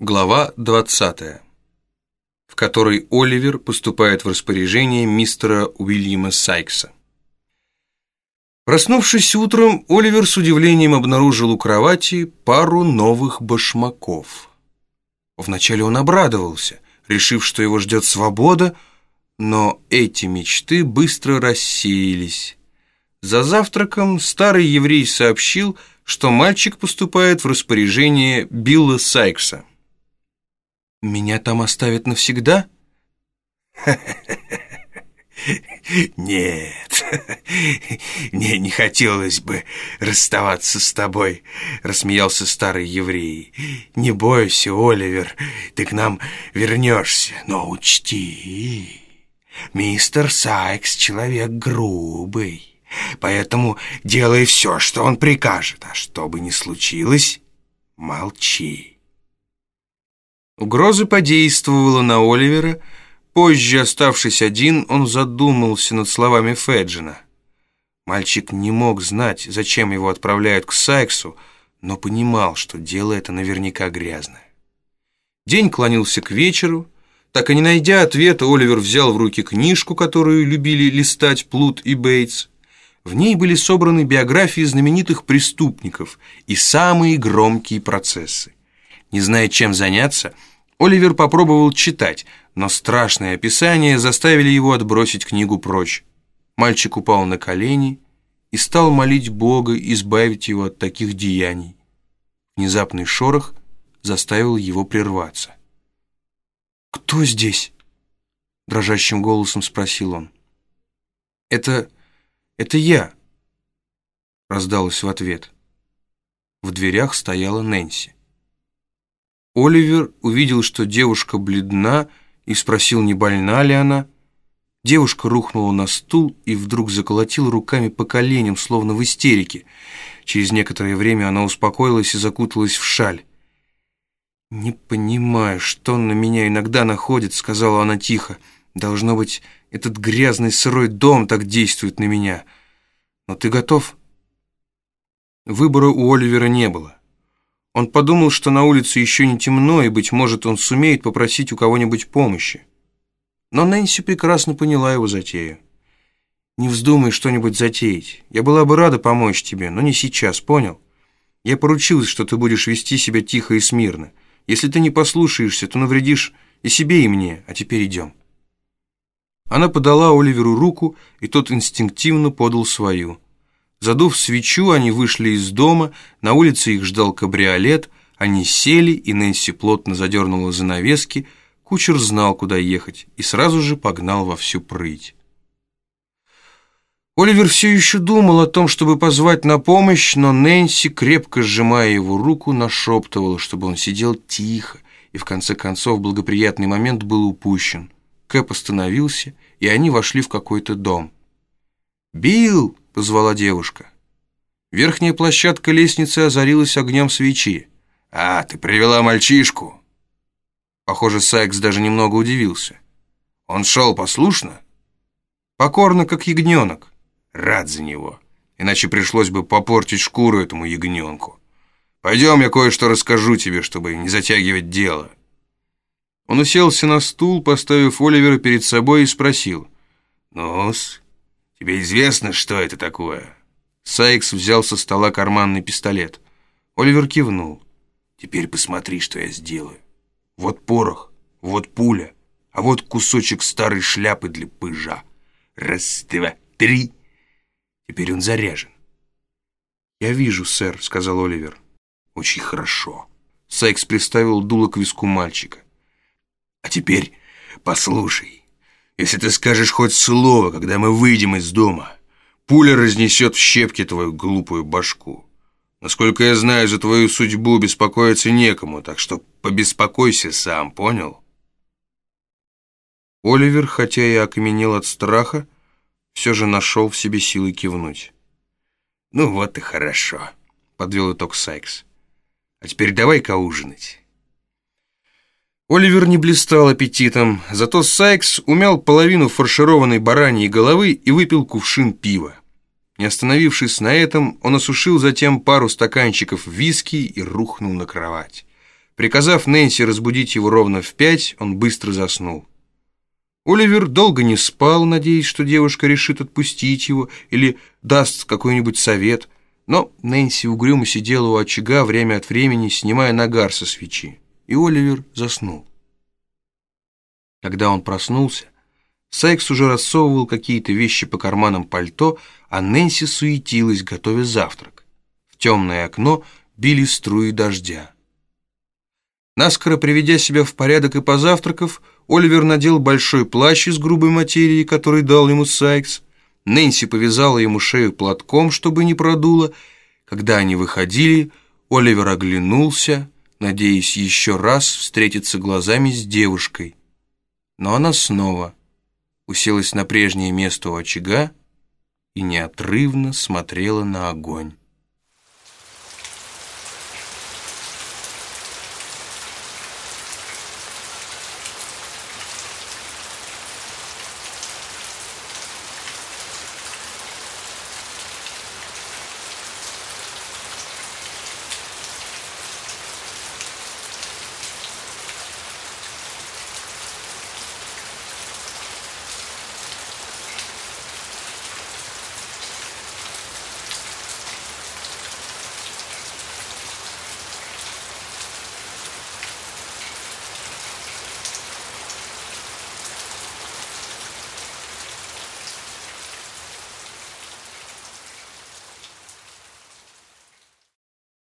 Глава 20, в которой Оливер поступает в распоряжение мистера Уильяма Сайкса. Проснувшись утром, Оливер с удивлением обнаружил у кровати пару новых башмаков. Вначале он обрадовался, решив, что его ждет свобода, но эти мечты быстро рассеялись. За завтраком старый еврей сообщил, что мальчик поступает в распоряжение Билла Сайкса. Меня там оставят навсегда? Нет, мне не хотелось бы расставаться с тобой, рассмеялся старый еврей. Не бойся, Оливер, ты к нам вернешься, но учти, мистер Сайкс человек грубый, поэтому делай все, что он прикажет, а что бы ни случилось, молчи. Угроза подействовала на Оливера. Позже, оставшись один, он задумался над словами Феджина. Мальчик не мог знать, зачем его отправляют к Сайксу, но понимал, что дело это наверняка грязное. День клонился к вечеру. Так и не найдя ответа, Оливер взял в руки книжку, которую любили листать Плут и Бейтс. В ней были собраны биографии знаменитых преступников и самые громкие процессы. Не зная, чем заняться, Оливер попробовал читать, но страшные описания заставили его отбросить книгу прочь. Мальчик упал на колени и стал молить Бога избавить его от таких деяний. Внезапный шорох заставил его прерваться. «Кто здесь?» — дрожащим голосом спросил он. «Это... это я», — раздалось в ответ. В дверях стояла Нэнси. Оливер увидел, что девушка бледна, и спросил, не больна ли она. Девушка рухнула на стул и вдруг заколотила руками по коленям, словно в истерике. Через некоторое время она успокоилась и закуталась в шаль. «Не понимаю, что на меня иногда находит», — сказала она тихо. «Должно быть, этот грязный сырой дом так действует на меня. Но ты готов?» Выбора у Оливера не было. Он подумал, что на улице еще не темно, и, быть может, он сумеет попросить у кого-нибудь помощи. Но Нэнси прекрасно поняла его затею. «Не вздумай что-нибудь затеять. Я была бы рада помочь тебе, но не сейчас, понял? Я поручилась, что ты будешь вести себя тихо и смирно. Если ты не послушаешься, то навредишь и себе, и мне, а теперь идем». Она подала Оливеру руку, и тот инстинктивно подал свою – Задув свечу, они вышли из дома, на улице их ждал кабриолет, они сели, и Нэнси плотно задернула занавески, кучер знал, куда ехать, и сразу же погнал во всю прыть. Оливер все еще думал о том, чтобы позвать на помощь, но Нэнси, крепко сжимая его руку, нашептывала, чтобы он сидел тихо, и в конце концов благоприятный момент был упущен. Кэп остановился, и они вошли в какой-то дом. «Билл!» Позвала девушка. Верхняя площадка лестницы озарилась огнем свечи. «А, ты привела мальчишку!» Похоже, Сайкс даже немного удивился. «Он шел послушно?» «Покорно, как ягненок». «Рад за него, иначе пришлось бы попортить шкуру этому ягненку. Пойдем, я кое-что расскажу тебе, чтобы не затягивать дело». Он уселся на стул, поставив Оливера перед собой и спросил. «Ну-с, «Тебе известно, что это такое?» Сайкс взял со стола карманный пистолет. Оливер кивнул. «Теперь посмотри, что я сделаю. Вот порох, вот пуля, а вот кусочек старой шляпы для пыжа. Раз, два, три. Теперь он заряжен». «Я вижу, сэр», — сказал Оливер. «Очень хорошо». Сайкс приставил дуло к виску мальчика. «А теперь послушай». Если ты скажешь хоть слово, когда мы выйдем из дома, пуля разнесет в щепки твою глупую башку. Насколько я знаю, за твою судьбу беспокоиться некому, так что побеспокойся сам, понял?» Оливер, хотя и окаменел от страха, все же нашел в себе силы кивнуть. «Ну вот и хорошо», — подвел итог Сайкс. «А теперь давай-ка ужинать». Оливер не блистал аппетитом, зато Сайкс умял половину фаршированной бараньей головы и выпил кувшин пива. Не остановившись на этом, он осушил затем пару стаканчиков виски и рухнул на кровать. Приказав Нэнси разбудить его ровно в пять, он быстро заснул. Оливер долго не спал, надеясь, что девушка решит отпустить его или даст какой-нибудь совет, но Нэнси угрюмо сидела у очага время от времени, снимая нагар со свечи, и Оливер заснул. Когда он проснулся, Сайкс уже рассовывал какие-то вещи по карманам пальто, а Нэнси суетилась, готовя завтрак. В темное окно били струи дождя. Наскоро приведя себя в порядок и позавтракав, Оливер надел большой плащ из грубой материи, который дал ему Сайкс. Нэнси повязала ему шею платком, чтобы не продуло. Когда они выходили, Оливер оглянулся, надеясь еще раз встретиться глазами с девушкой. Но она снова уселась на прежнее место у очага и неотрывно смотрела на огонь.